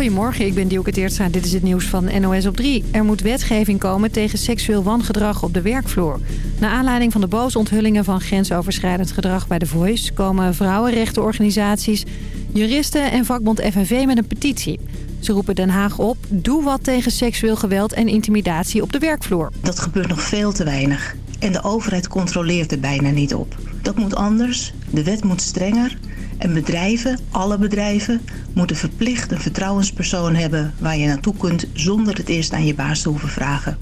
Goedemorgen, ik ben Dielke Teertstra. Dit is het nieuws van NOS op 3. Er moet wetgeving komen tegen seksueel wangedrag op de werkvloer. Na aanleiding van de boze onthullingen van grensoverschrijdend gedrag bij The Voice... komen vrouwenrechtenorganisaties, juristen en vakbond FNV met een petitie. Ze roepen Den Haag op, doe wat tegen seksueel geweld en intimidatie op de werkvloer. Dat gebeurt nog veel te weinig. En de overheid controleert er bijna niet op. Dat moet anders. De wet moet strenger. En bedrijven, alle bedrijven, moeten verplicht een vertrouwenspersoon hebben... waar je naartoe kunt zonder het eerst aan je baas te hoeven vragen.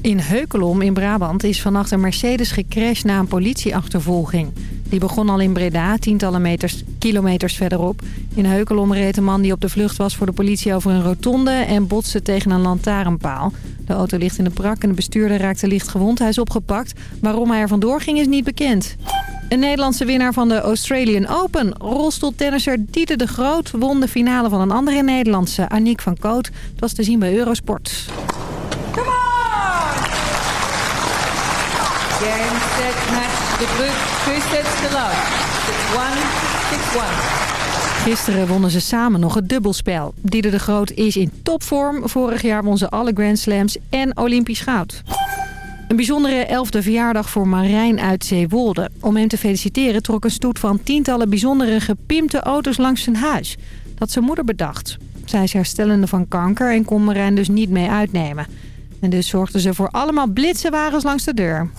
In Heukelom in Brabant is vannacht een Mercedes gecrashed na een politieachtervolging. Die begon al in Breda, tientallen meters, kilometers verderop. In Heukelom reed een man die op de vlucht was voor de politie over een rotonde... en botste tegen een lantaarnpaal. De auto ligt in de prak en de bestuurder raakte licht gewond. Hij is opgepakt. Waarom hij er vandoor ging is niet bekend. Een Nederlandse winnaar van de Australian Open. Rolstoeltennisser Dieter de Groot won de finale van een andere Nederlandse, Aniek van Koot. Dat was te zien bij Eurosport. Come on! Game, set, match, de Brug, twee sets te love. 6-1, 6-1. Gisteren wonnen ze samen nog het dubbelspel. Dieter de Groot is in topvorm. Vorig jaar won ze alle Grand Slams en Olympisch goud. Een bijzondere elfde verjaardag voor Marijn uit Zeewolde. Om hem te feliciteren trok een stoet van tientallen bijzondere gepimpte auto's langs zijn huis. Dat zijn moeder bedacht. Zij is herstellende van kanker en kon Marijn dus niet mee uitnemen. En dus zorgden ze voor allemaal blitzenwagens langs de deur.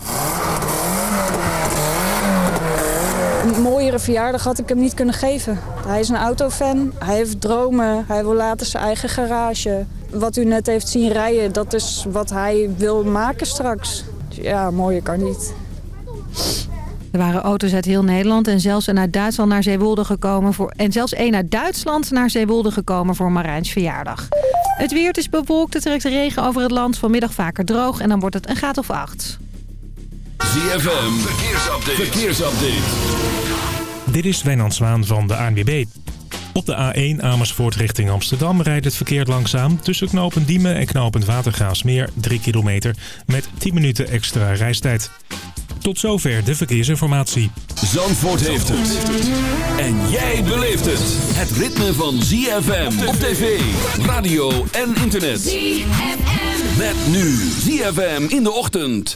Een mooiere verjaardag had ik hem niet kunnen geven. Hij is een autofan, hij heeft dromen, hij wil later zijn eigen garage. Wat u net heeft zien rijden, dat is wat hij wil maken straks. Ja, mooier kan niet. Er waren auto's uit heel Nederland en zelfs een uit Duitsland naar Zeewolde gekomen voor en zelfs één uit Duitsland naar Zeewolde gekomen voor Marijns verjaardag. Het weer is bewolkt, het trekt regen over het land, vanmiddag vaker droog en dan wordt het een graad of acht. ZFM, verkeersupdate. verkeersupdate. Dit is Wijnand Zwaan van de ANWB. Op de A1 Amersfoort richting Amsterdam rijdt het verkeer langzaam... tussen knopen Diemen en knooppunt Watergraafsmeer 3 kilometer... met 10 minuten extra reistijd. Tot zover de verkeersinformatie. Zandvoort heeft het. En jij beleeft het. Het ritme van ZFM op tv, radio en internet. ZFM. Met nu ZFM in de ochtend.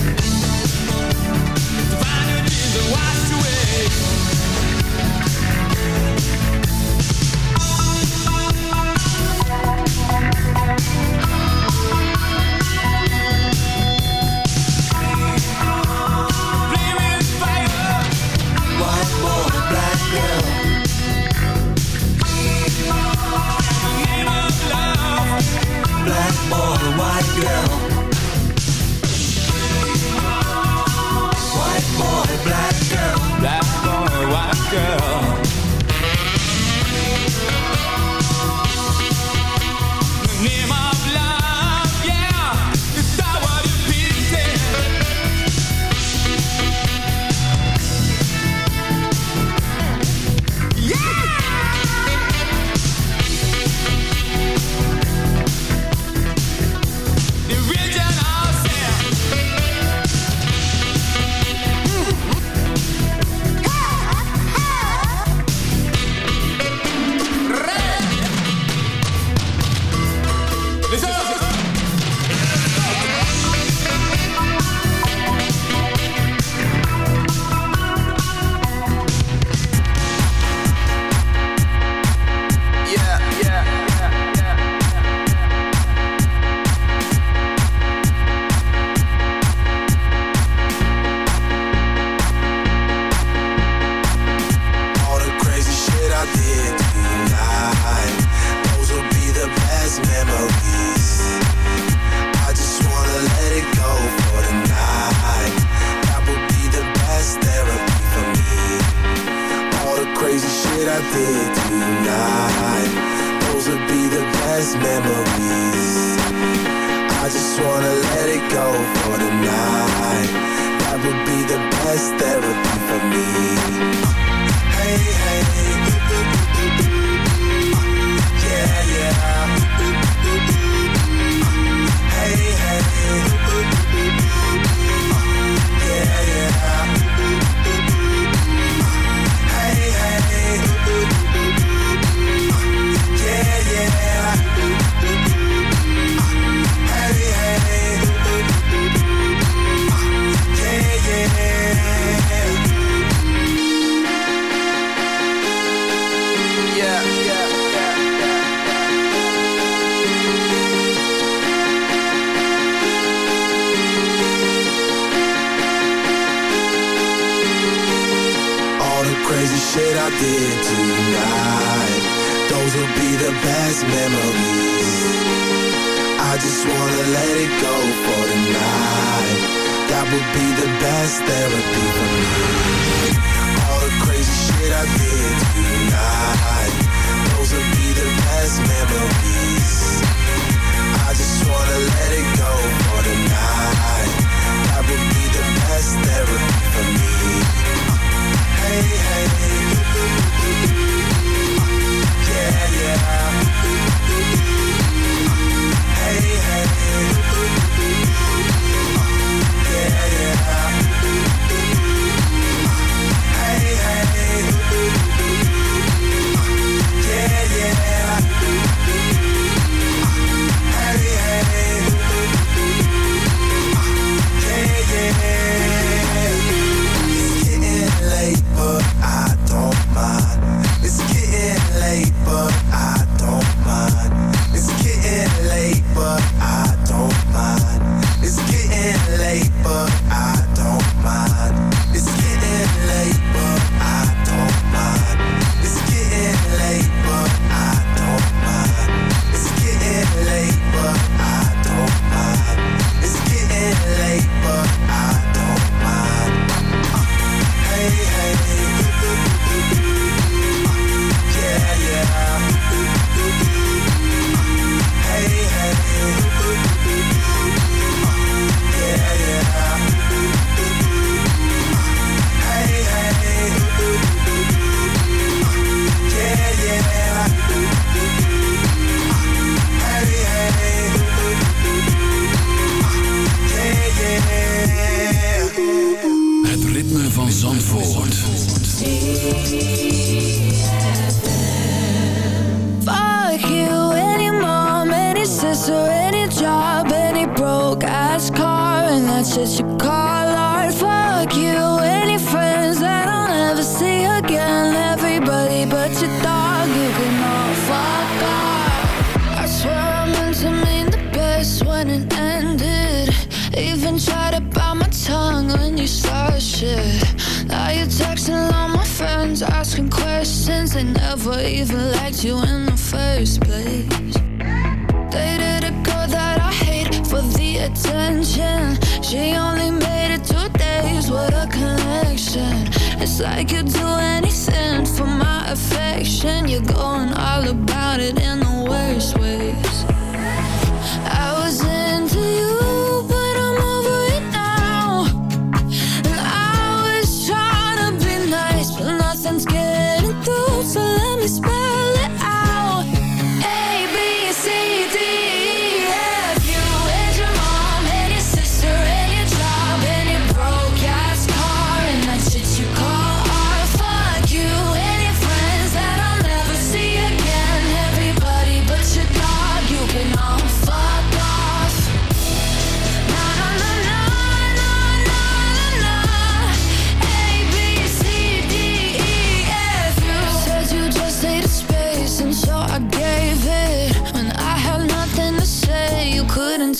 be the best therapy for me.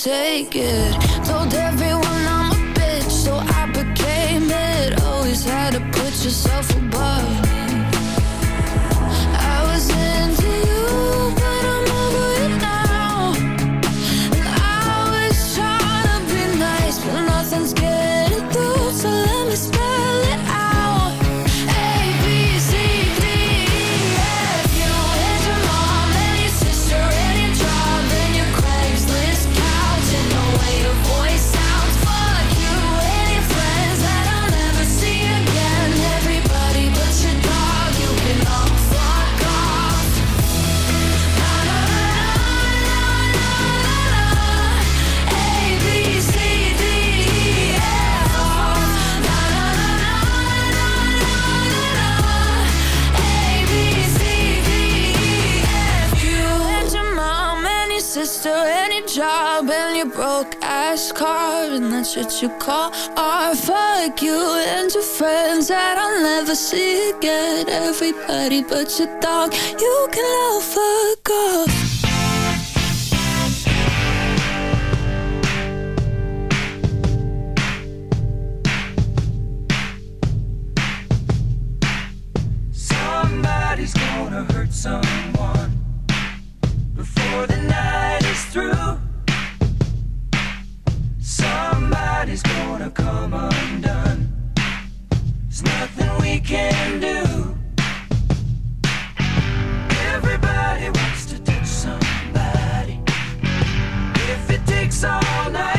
take it. broke ass car, and that's what you call art. Fuck you and your friends that I'll never see again. Everybody but your dog, you can all fuck off. Somebody's gonna hurt someone is gonna come undone. There's nothing we can do. Everybody wants to touch somebody. If it takes all night.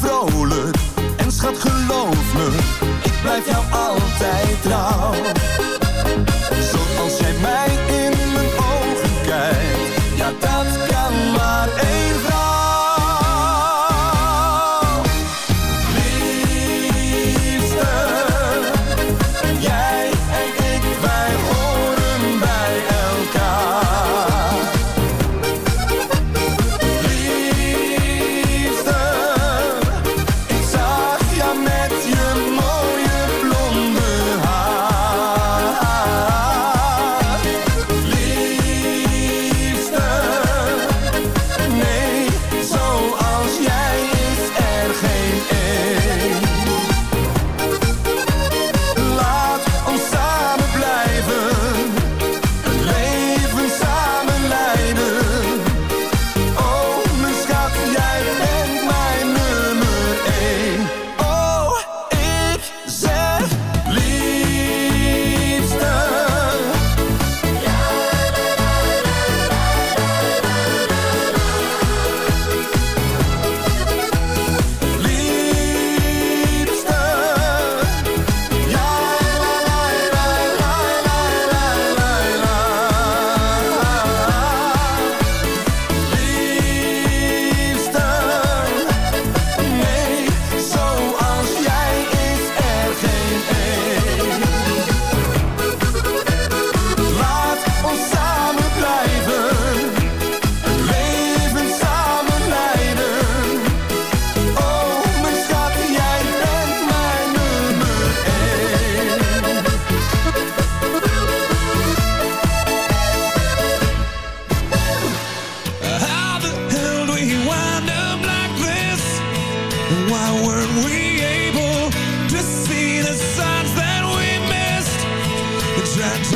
vrolijk. En schat geloof me, ik blijf jou altijd trouw.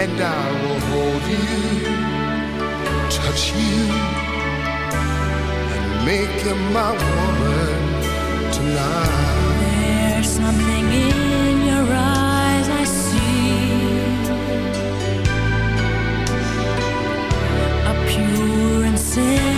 and I will hold you, touch you, and make you my woman tonight. There's something in your eyes I see, a pure and simple.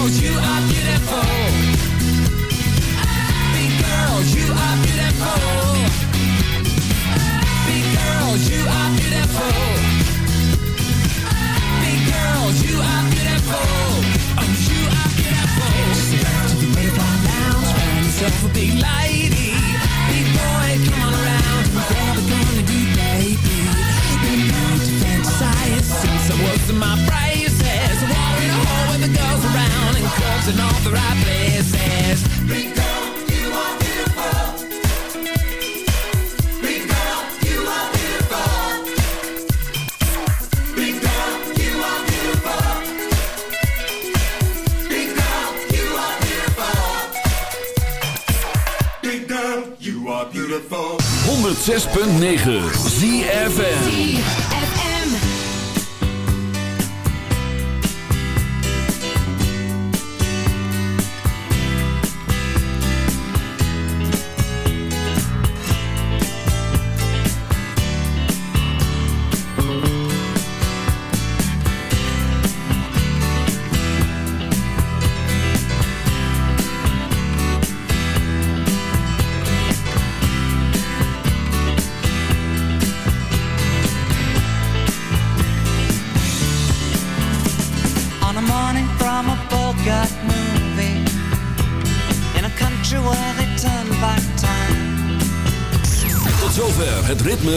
Cause you are beautiful in 106.9